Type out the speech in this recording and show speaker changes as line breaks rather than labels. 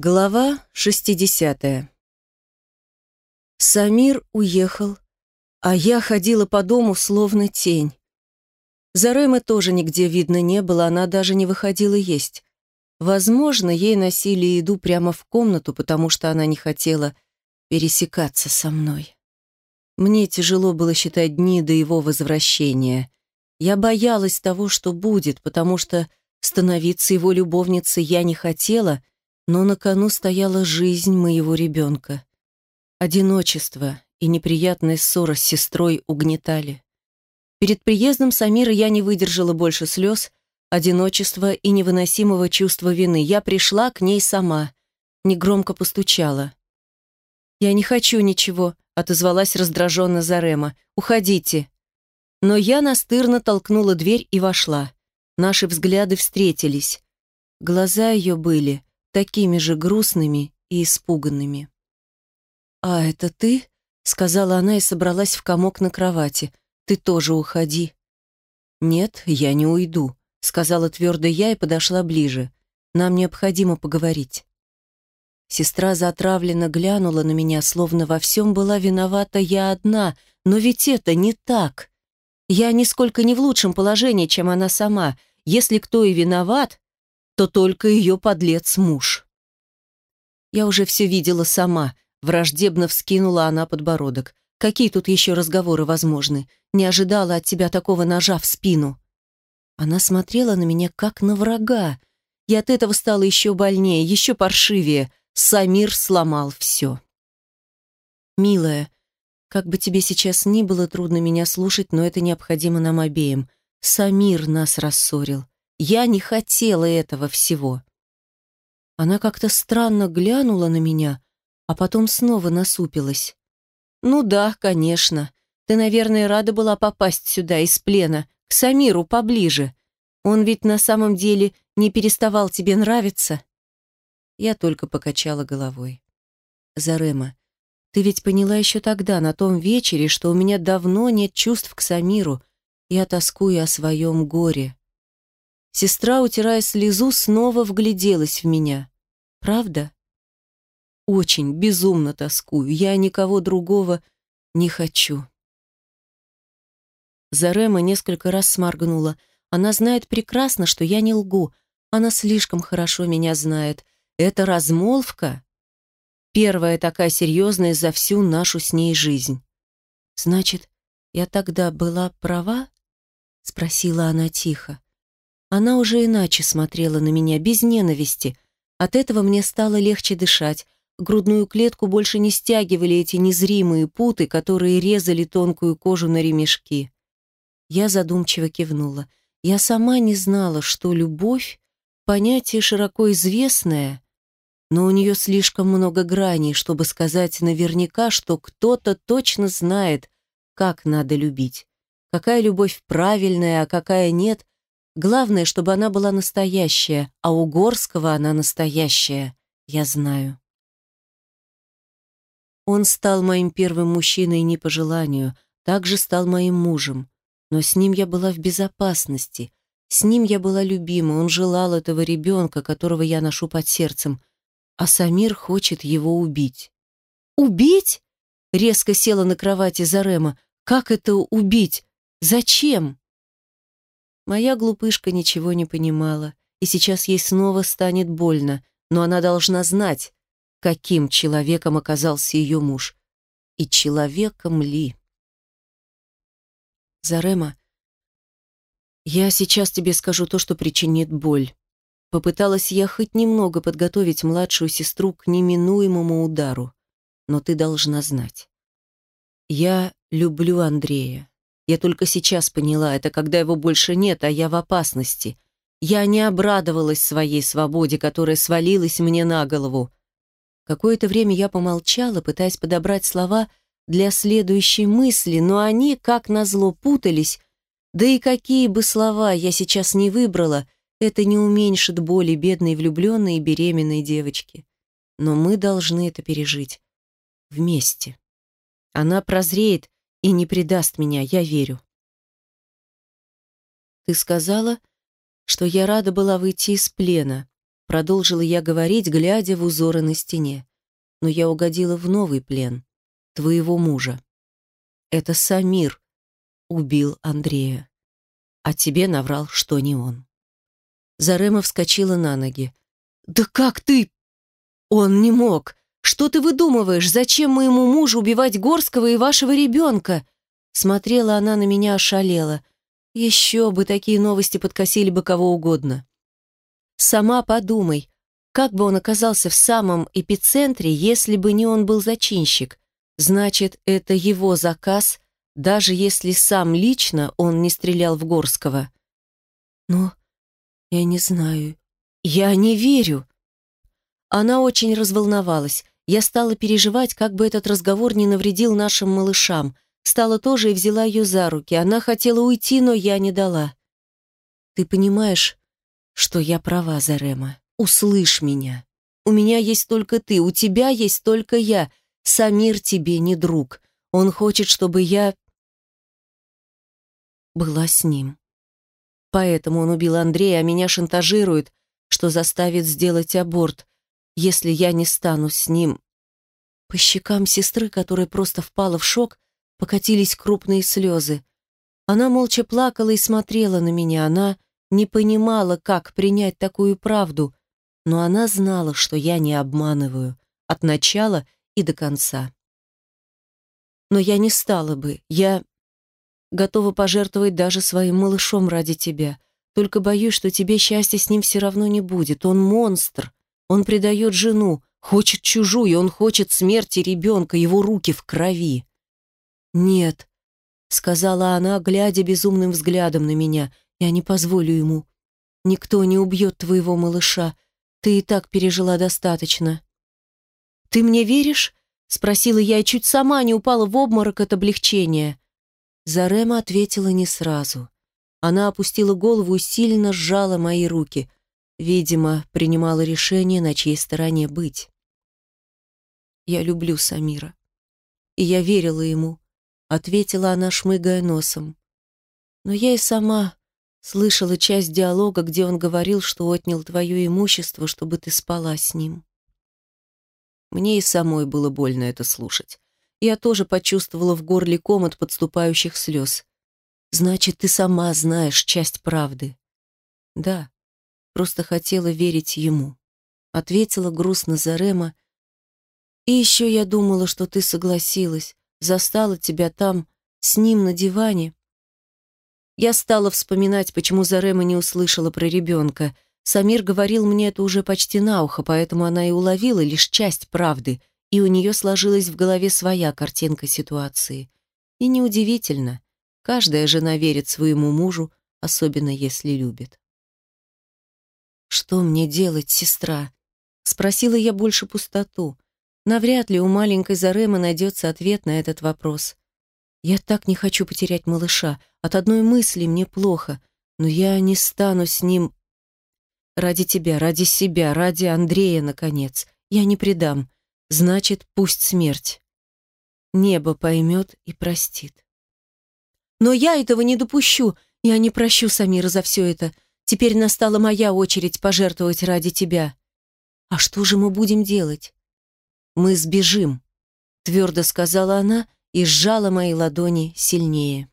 Глава 60 Самир уехал, а я ходила по дому словно тень. Заремы тоже нигде видно не было, она даже не выходила есть. Возможно, ей носили еду прямо в комнату, потому что она не хотела пересекаться со мной. Мне тяжело было считать дни до его возвращения. Я боялась того, что будет, потому что становиться его любовницей я не хотела — но на кону стояла жизнь моего ребенка. Одиночество и неприятная ссора с сестрой угнетали. Перед приездом Самира я не выдержала больше слез, одиночества и невыносимого чувства вины. Я пришла к ней сама, негромко постучала. «Я не хочу ничего», — отозвалась раздраженно Зарема. «Уходите». Но я настырно толкнула дверь и вошла. Наши взгляды встретились. Глаза ее были такими же грустными и испуганными. «А это ты?» — сказала она и собралась в комок на кровати. «Ты тоже уходи». «Нет, я не уйду», — сказала твердо я и подошла ближе. «Нам необходимо поговорить». Сестра затравленно глянула на меня, словно во всем была виновата я одна, но ведь это не так. Я нисколько не в лучшем положении, чем она сама. Если кто и виноват, то только ее подлец-муж. Я уже все видела сама, враждебно вскинула она подбородок. Какие тут еще разговоры возможны? Не ожидала от тебя такого ножа в спину. Она смотрела на меня как на врага, и от этого стало еще больнее, еще паршивее. Самир сломал все. «Милая, как бы тебе сейчас ни было трудно меня слушать, но это необходимо нам обеим. Самир нас рассорил. Я не хотела этого всего. Она как-то странно глянула на меня, а потом снова насупилась. «Ну да, конечно. Ты, наверное, рада была попасть сюда из плена, к Самиру поближе. Он ведь на самом деле не переставал тебе нравиться?» Я только покачала головой. «Зарема, ты ведь поняла еще тогда, на том вечере, что у меня давно нет чувств к Самиру. Я тоскую о своем горе. Сестра, утирая слезу, снова вгляделась в меня. «Правда?» «Очень, безумно тоскую. Я никого другого не хочу». Зарема несколько раз сморгнула. Она знает прекрасно, что я не лгу. Она слишком хорошо меня знает. Это размолвка. Первая такая серьезная за всю нашу с ней жизнь. «Значит, я тогда была права?» — спросила она тихо. Она уже иначе смотрела на меня, без ненависти. От этого мне стало легче дышать. Грудную клетку больше не стягивали эти незримые путы, которые резали тонкую кожу на ремешки. Я задумчиво кивнула. Я сама не знала, что любовь — понятие широко известное, но у нее слишком много граней, чтобы сказать наверняка, что кто-то точно знает, как надо любить. Какая любовь правильная, а какая нет, Главное, чтобы она была настоящая, а у Горского она настоящая, я знаю. Он стал моим первым мужчиной не по желанию, также стал моим мужем. Но с ним я была в безопасности, с ним я была любима, он желал этого ребенка, которого я ношу под сердцем, а Самир хочет его убить. «Убить?» — резко села на кровати Зарема. «Как это убить? Зачем?» Моя глупышка ничего не понимала, и сейчас ей снова станет больно, но она должна знать, каким человеком оказался ее муж. И человеком ли? Зарема, я сейчас тебе скажу то, что причинит боль. Попыталась я хоть немного подготовить младшую сестру к неминуемому удару, но ты должна знать. Я люблю Андрея. Я только сейчас поняла это, когда его больше нет, а я в опасности. Я не обрадовалась своей свободе, которая свалилась мне на голову. Какое-то время я помолчала, пытаясь подобрать слова для следующей мысли, но они, как назло, путались. Да и какие бы слова я сейчас не выбрала, это не уменьшит боли бедной влюбленной и беременной девочки. Но мы должны это пережить. Вместе. Она прозреет, и не предаст меня, я верю. Ты сказала, что я рада была выйти из плена. продолжила я говорить, глядя в узоры на стене. Но я угодила в новый плен, твоего мужа. Это Самир убил Андрея. А тебе наврал, что не он. Зарема вскочила на ноги. «Да как ты?» «Он не мог. Что ты выдумываешь? Зачем моему мужу убивать Горского и вашего ребенка?» Смотрела она на меня ошалела. Еще бы такие новости подкосили бы кого угодно. Сама подумай, как бы он оказался в самом эпицентре, если бы не он был зачинщик? Значит, это его заказ, даже если сам лично он не стрелял в Горского. Но я не знаю. Я не верю. Она очень разволновалась. Я стала переживать, как бы этот разговор не навредил нашим малышам. Стала тоже и взяла ее за руки. Она хотела уйти, но я не дала. Ты понимаешь, что я права, Зарема. Услышь меня. У меня есть только ты, у тебя есть только я. Самир тебе не друг. Он хочет, чтобы я была с ним. Поэтому он убил Андрея, а меня шантажирует, что заставит сделать аборт, если я не стану с ним. По щекам сестры, которая просто впала в шок, покатились крупные слезы. Она молча плакала и смотрела на меня. Она не понимала, как принять такую правду, но она знала, что я не обманываю от начала и до конца. Но я не стала бы. Я Готова пожертвовать даже своим малышом ради тебя. Только боюсь, что тебе счастья с ним все равно не будет. Он монстр. Он предает жену, хочет чужую, он хочет смерти ребенка, его руки в крови. «Нет», — сказала она, глядя безумным взглядом на меня, — «я не позволю ему. Никто не убьет твоего малыша. Ты и так пережила достаточно». «Ты мне веришь?» — спросила я и чуть сама не упала в обморок от облегчения. Зарема ответила не сразу. Она опустила голову и сильно сжала мои руки. Видимо, принимала решение, на чьей стороне быть. «Я люблю Самира. И я верила ему», — ответила она, шмыгая носом. «Но я и сама слышала часть диалога, где он говорил, что отнял твое имущество, чтобы ты спала с ним». Мне и самой было больно это слушать. Я тоже почувствовала в горле ком от подступающих слез. «Значит, ты сама знаешь часть правды». «Да, просто хотела верить ему», — ответила грустно Зарема. «И еще я думала, что ты согласилась, застала тебя там, с ним на диване». Я стала вспоминать, почему Зарема не услышала про ребенка. Самир говорил мне это уже почти на ухо, поэтому она и уловила лишь часть правды — и у нее сложилась в голове своя картинка ситуации. И неудивительно, каждая жена верит своему мужу, особенно если любит. «Что мне делать, сестра?» Спросила я больше пустоту. Навряд ли у маленькой Заремы найдется ответ на этот вопрос. Я так не хочу потерять малыша. От одной мысли мне плохо, но я не стану с ним... Ради тебя, ради себя, ради Андрея, наконец. Я не предам значит, пусть смерть. Небо поймет и простит. Но я этого не допущу. Я не прощу Самира за все это. Теперь настала моя очередь пожертвовать ради тебя. А что же мы будем делать? Мы сбежим, твердо сказала она и сжала мои ладони сильнее.